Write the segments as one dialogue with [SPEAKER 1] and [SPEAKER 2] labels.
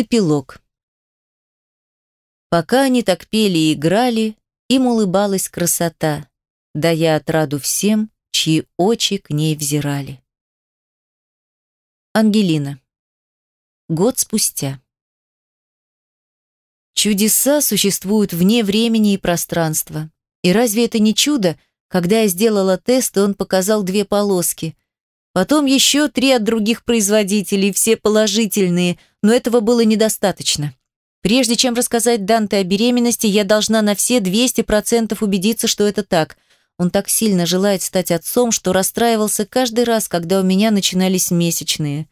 [SPEAKER 1] Эпилог. Пока они так пели и играли, им улыбалась красота, дая отраду всем, чьи очи к ней взирали. Ангелина. Год спустя. Чудеса существуют вне времени и пространства. И разве это не чудо, когда я сделала тест, и он показал две полоски? Потом еще три от других производителей, все положительные, но этого было недостаточно. Прежде чем рассказать Данте о беременности, я должна на все 200% убедиться, что это так. Он так сильно желает стать отцом, что расстраивался каждый раз, когда у меня начинались месячные.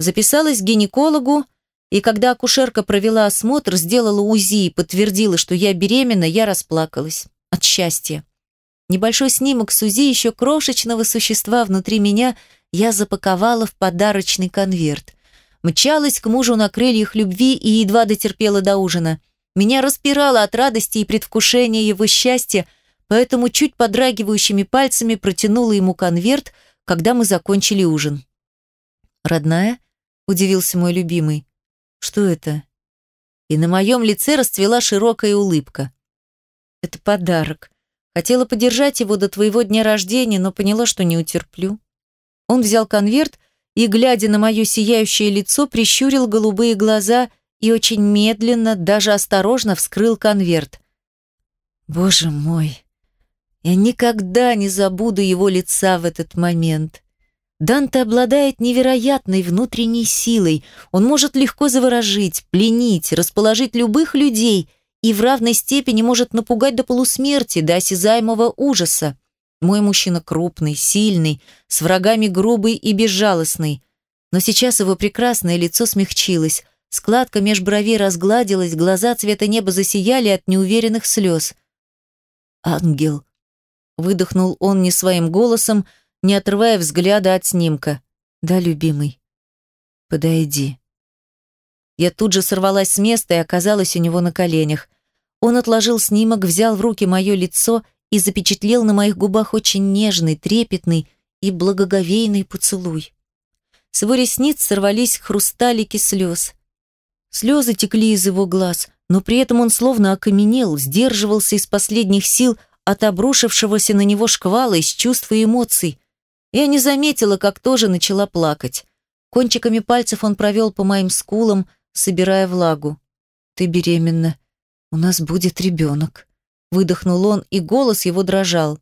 [SPEAKER 1] Записалась к гинекологу, и когда акушерка провела осмотр, сделала УЗИ и подтвердила, что я беременна, я расплакалась. От счастья. Небольшой снимок с УЗИ еще крошечного существа внутри меня я запаковала в подарочный конверт. Мчалась к мужу на крыльях любви и едва дотерпела до ужина. Меня распирало от радости и предвкушения его счастья, поэтому чуть подрагивающими пальцами протянула ему конверт, когда мы закончили ужин. «Родная?» – удивился мой любимый. «Что это?» И на моем лице расцвела широкая улыбка. «Это подарок. Хотела подержать его до твоего дня рождения, но поняла, что не утерплю». Он взял конверт и, глядя на мое сияющее лицо, прищурил голубые глаза и очень медленно, даже осторожно вскрыл конверт. Боже мой, я никогда не забуду его лица в этот момент. Данте обладает невероятной внутренней силой. Он может легко заворожить, пленить, расположить любых людей и в равной степени может напугать до полусмерти, до осязаемого ужаса. Мой мужчина крупный, сильный, с врагами грубый и безжалостный. Но сейчас его прекрасное лицо смягчилось, складка меж бровей разгладилась, глаза цвета неба засияли от неуверенных слез. «Ангел», — выдохнул он не своим голосом, не отрывая взгляда от снимка. «Да, любимый, подойди». Я тут же сорвалась с места и оказалась у него на коленях. Он отложил снимок, взял в руки мое лицо и запечатлел на моих губах очень нежный, трепетный и благоговейный поцелуй. С его ресниц сорвались хрусталики слез. Слезы текли из его глаз, но при этом он словно окаменел, сдерживался из последних сил от обрушившегося на него шквала из чувств и эмоций. Я не заметила, как тоже начала плакать. Кончиками пальцев он провел по моим скулам, собирая влагу. «Ты беременна. У нас будет ребенок». Выдохнул он, и голос его дрожал.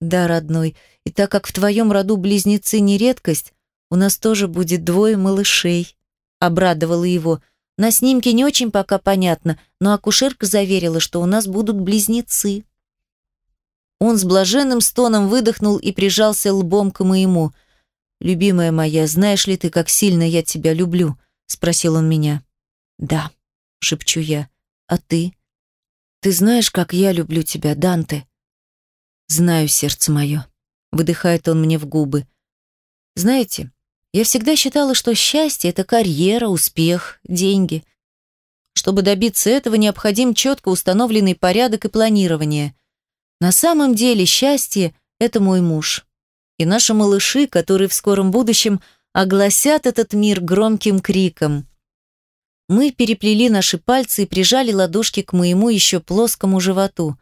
[SPEAKER 1] «Да, родной, и так как в твоем роду близнецы не редкость, у нас тоже будет двое малышей», — обрадовала его. «На снимке не очень пока понятно, но акушерка заверила, что у нас будут близнецы». Он с блаженным стоном выдохнул и прижался лбом к моему. «Любимая моя, знаешь ли ты, как сильно я тебя люблю?» — спросил он меня. «Да», — шепчу я. «А ты?» Ты знаешь, как я люблю тебя, Данте?» «Знаю, сердце мое», — выдыхает он мне в губы. «Знаете, я всегда считала, что счастье — это карьера, успех, деньги. Чтобы добиться этого, необходим четко установленный порядок и планирование. На самом деле счастье — это мой муж. И наши малыши, которые в скором будущем огласят этот мир громким криком. Мы переплели наши пальцы и прижали ладошки к моему еще плоскому животу.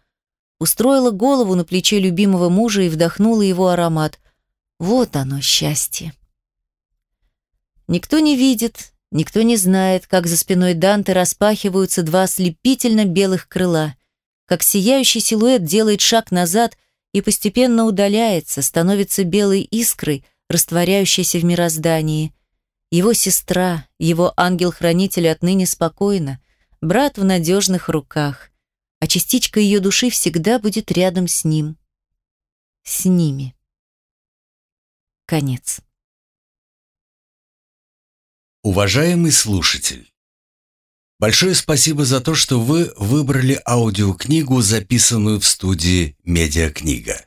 [SPEAKER 1] Устроила голову на плече любимого мужа и вдохнула его аромат. Вот оно, счастье. Никто не видит, никто не знает, как за спиной Данте распахиваются два ослепительно белых крыла, как сияющий силуэт делает шаг назад и постепенно удаляется, становится белой искрой, растворяющейся в мироздании – его сестра, его ангел-хранитель отныне спокойна, брат в надежных руках, а частичка ее души всегда будет рядом с ним. С ними. Конец.
[SPEAKER 2] Уважаемый слушатель, большое спасибо за то, что вы выбрали аудиокнигу, записанную в студии «Медиакнига».